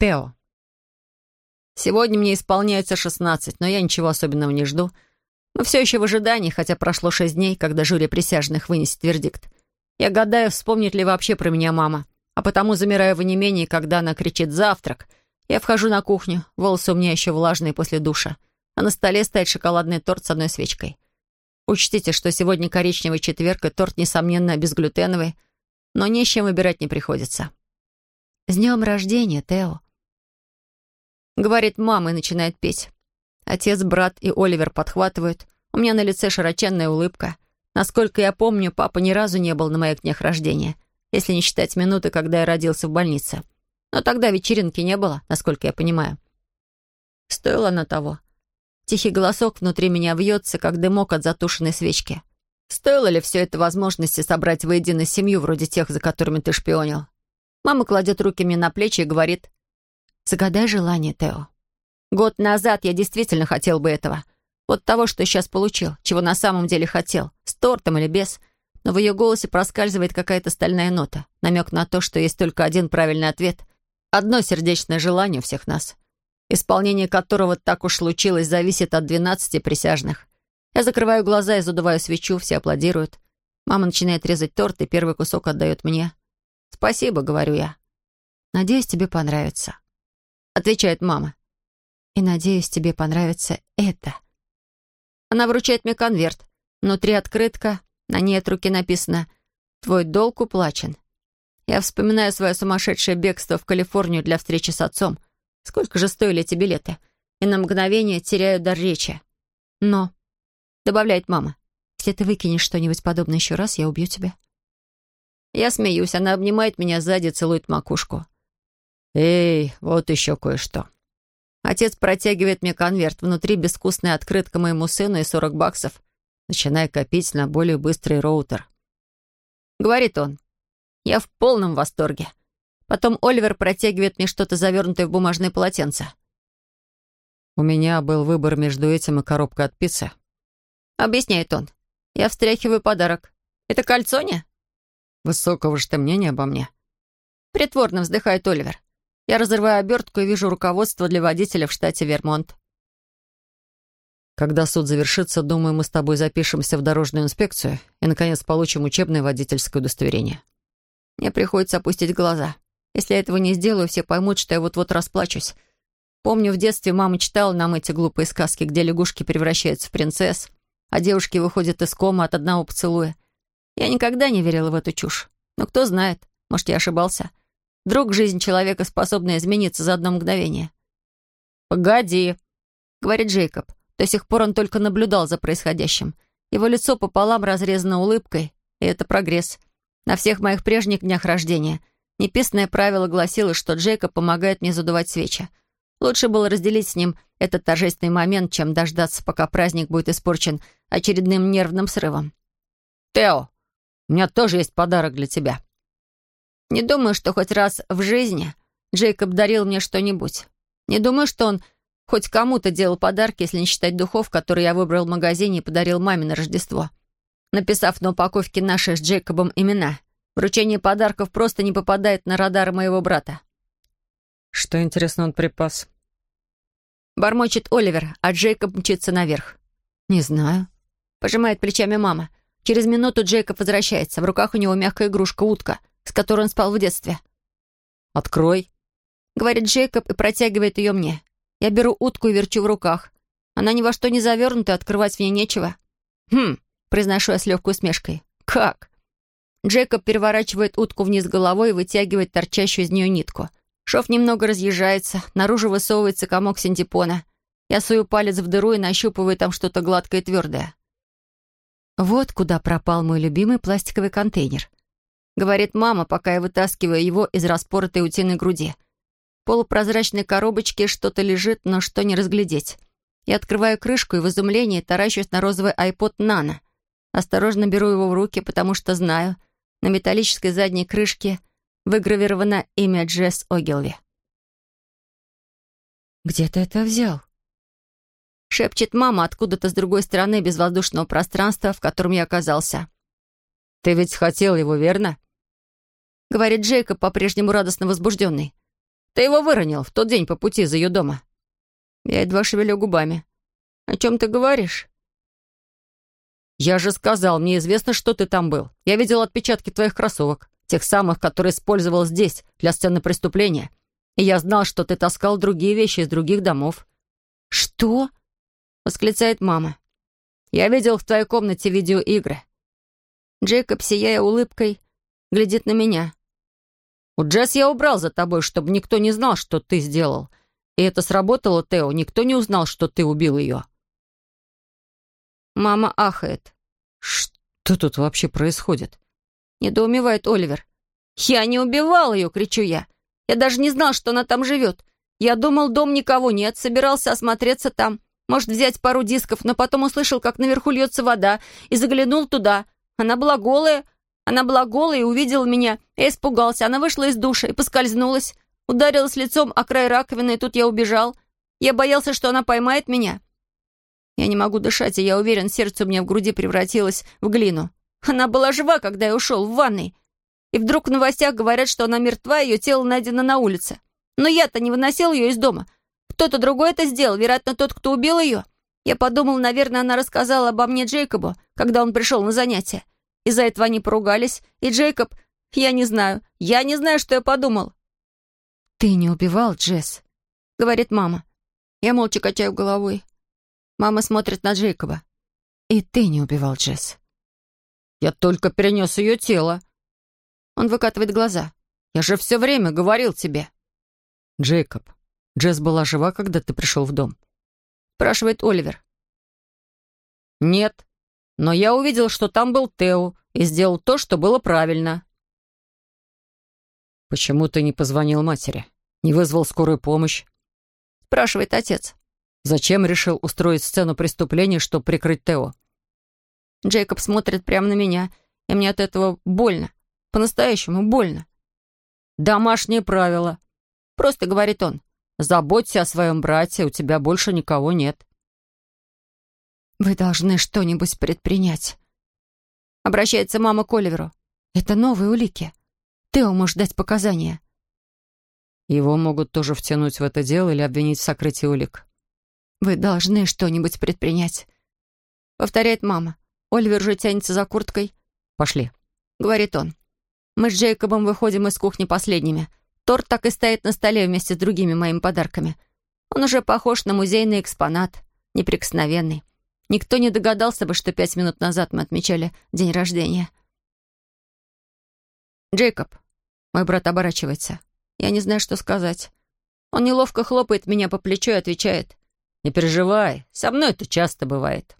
Тео. Сегодня мне исполняется 16, но я ничего особенного не жду. Мы все еще в ожидании, хотя прошло шесть дней, когда жюри присяжных вынесет вердикт. Я гадаю, вспомнит ли вообще про меня мама, а потому замираю в онемении, когда она кричит «завтрак». Я вхожу на кухню, волосы у меня еще влажные после душа, а на столе стоит шоколадный торт с одной свечкой. Учтите, что сегодня коричневый четверг, и торт, несомненно, безглютеновый, но ни с чем выбирать не приходится. «С днем рождения, Тео!» Говорит мама и начинает петь. Отец, брат и Оливер подхватывают. У меня на лице широченная улыбка — Насколько я помню, папа ни разу не был на моих днях рождения, если не считать минуты, когда я родился в больнице. Но тогда вечеринки не было, насколько я понимаю. Стоило на того. Тихий голосок внутри меня вьется, как дымок от затушенной свечки. Стоило ли все это возможности собрать воедино семью, вроде тех, за которыми ты шпионил? Мама кладет руки мне на плечи и говорит, «Загадай желание, Тео». Год назад я действительно хотел бы этого — вот того, что сейчас получил, чего на самом деле хотел, с тортом или без. Но в ее голосе проскальзывает какая-то стальная нота, намек на то, что есть только один правильный ответ. Одно сердечное желание у всех нас, исполнение которого так уж случилось, зависит от двенадцати присяжных. Я закрываю глаза и задуваю свечу, все аплодируют. Мама начинает резать торт, и первый кусок отдает мне. «Спасибо», — говорю я. «Надеюсь, тебе понравится», — отвечает мама. «И надеюсь, тебе понравится это». Она вручает мне конверт. Внутри открытка, на ней от руки написано «Твой долг уплачен». Я вспоминаю свое сумасшедшее бегство в Калифорнию для встречи с отцом. Сколько же стоили эти билеты? И на мгновение теряю дар речи. «Но», — добавляет мама, «если ты выкинешь что-нибудь подобное еще раз, я убью тебя». Я смеюсь, она обнимает меня сзади, целует макушку. «Эй, вот еще кое-что». Отец протягивает мне конверт. Внутри безвкусная открытка моему сыну и 40 баксов, начиная копить на более быстрый роутер. Говорит он. Я в полном восторге. Потом Оливер протягивает мне что-то завернутое в бумажное полотенце. «У меня был выбор между этим и коробкой от пиццы», — объясняет он. Я встряхиваю подарок. «Это кольцо не?» «Высокого же ты мнения обо мне?» Притворно вздыхает Оливер. Я разрываю обертку и вижу руководство для водителя в штате Вермонт. Когда суд завершится, думаю, мы с тобой запишемся в дорожную инспекцию и, наконец, получим учебное водительское удостоверение. Мне приходится опустить глаза. Если я этого не сделаю, все поймут, что я вот-вот расплачусь. Помню, в детстве мама читала нам эти глупые сказки, где лягушки превращаются в принцесс, а девушки выходят из кома от одного поцелуя. Я никогда не верила в эту чушь. Но кто знает, может, я ошибался. Вдруг жизнь человека способна измениться за одно мгновение. «Погоди», — говорит Джейкоб. До сих пор он только наблюдал за происходящим. Его лицо пополам разрезано улыбкой, и это прогресс. На всех моих прежних днях рождения неписанное правило гласило, что Джейкоб помогает мне задувать свечи. Лучше было разделить с ним этот торжественный момент, чем дождаться, пока праздник будет испорчен очередным нервным срывом. «Тео, у меня тоже есть подарок для тебя», не думаю, что хоть раз в жизни Джейкоб дарил мне что-нибудь. Не думаю, что он хоть кому-то делал подарки, если не считать духов, которые я выбрал в магазине и подарил маме на Рождество. Написав на упаковке наши с Джейкобом имена, вручение подарков просто не попадает на радар моего брата. Что, интересно, он припас? Бормочет Оливер, а Джейкоб мчится наверх. «Не знаю», — пожимает плечами мама. Через минуту Джейкоб возвращается. В руках у него мягкая игрушка — утка с которой он спал в детстве. «Открой», — говорит Джейкоб и протягивает ее мне. Я беру утку и верчу в руках. Она ни во что не завернута, открывать в ней нечего. «Хм», — произношу я с легкой усмешкой. «Как?» Джейкоб переворачивает утку вниз головой и вытягивает торчащую из нее нитку. Шов немного разъезжается, наружу высовывается комок синтепона. Я сую палец в дыру и нащупываю там что-то гладкое и твердое. Вот куда пропал мой любимый пластиковый контейнер говорит мама, пока я вытаскиваю его из распоротой утиной груди. В полупрозрачной коробочке что-то лежит, но что не разглядеть. Я открываю крышку и в изумлении таращусь на розовый iPod Nano. Осторожно беру его в руки, потому что знаю, на металлической задней крышке выгравировано имя Джесс Огилви. «Где ты это взял?» Шепчет мама откуда-то с другой стороны безвоздушного пространства, в котором я оказался. «Ты ведь хотел его, верно?» — говорит Джейкоб, по-прежнему радостно возбужденный. Ты его выронил в тот день по пути за ее дома». Я едва шевелю губами. «О чем ты говоришь?» «Я же сказал, мне известно, что ты там был. Я видел отпечатки твоих кроссовок, тех самых, которые использовал здесь, для сцены преступления. И я знал, что ты таскал другие вещи из других домов». «Что?» — восклицает мама. «Я видел в твоей комнате видеоигры». Джейкоб, сияя улыбкой, глядит на меня. «У Джесс я убрал за тобой, чтобы никто не знал, что ты сделал. И это сработало, Тео. Никто не узнал, что ты убил ее». Мама ахает. «Что тут вообще происходит?» Недоумевает Оливер. «Я не убивал ее!» — кричу я. «Я даже не знал, что она там живет. Я думал, дом никого нет, собирался осмотреться там, может, взять пару дисков, но потом услышал, как наверху льется вода, и заглянул туда. Она была голая, она была голая и увидела меня. Я испугался. Она вышла из душа и поскользнулась. Ударилась лицом о край раковины, и тут я убежал. Я боялся, что она поймает меня. Я не могу дышать, и я уверен, сердце у меня в груди превратилось в глину. Она была жива, когда я ушел в ванной. И вдруг в новостях говорят, что она мертва, ее тело найдено на улице. Но я-то не выносил ее из дома. Кто-то другой это сделал, вероятно, тот, кто убил ее. Я подумал, наверное, она рассказала обо мне Джейкобу, когда он пришел на занятия. Из-за этого они поругались, и Джейкоб... Я не знаю. Я не знаю, что я подумал. «Ты не убивал, Джесс», — говорит мама. Я молча качаю головой. Мама смотрит на Джейкоба. «И ты не убивал Джесс». «Я только перенес ее тело». Он выкатывает глаза. «Я же все время говорил тебе». «Джейкоб, Джесс была жива, когда ты пришел в дом?» спрашивает Оливер. «Нет, но я увидел, что там был Тео и сделал то, что было правильно». «Почему ты не позвонил матери? Не вызвал скорую помощь?» спрашивает отец. Зачем решил устроить сцену преступления, чтобы прикрыть Тео? Джейкоб смотрит прямо на меня, и мне от этого больно. По-настоящему больно. «Домашнее правило», — просто говорит он. «Заботься о своем брате, у тебя больше никого нет». «Вы должны что-нибудь предпринять», — обращается мама к Оливеру. «Это новые улики. Тео может дать показания». Его могут тоже втянуть в это дело или обвинить в сокрытии улик. «Вы должны что-нибудь предпринять», — повторяет мама. Оливер уже тянется за курткой. «Пошли», — говорит он. Мы с Джейкобом выходим из кухни последними. Торт так и стоит на столе вместе с другими моими подарками. Он уже похож на музейный экспонат, неприкосновенный. Никто не догадался бы, что пять минут назад мы отмечали день рождения. «Джейкоб», — мой брат оборачивается. Я не знаю, что сказать. Он неловко хлопает меня по плечу и отвечает. «Не переживай, со мной это часто бывает».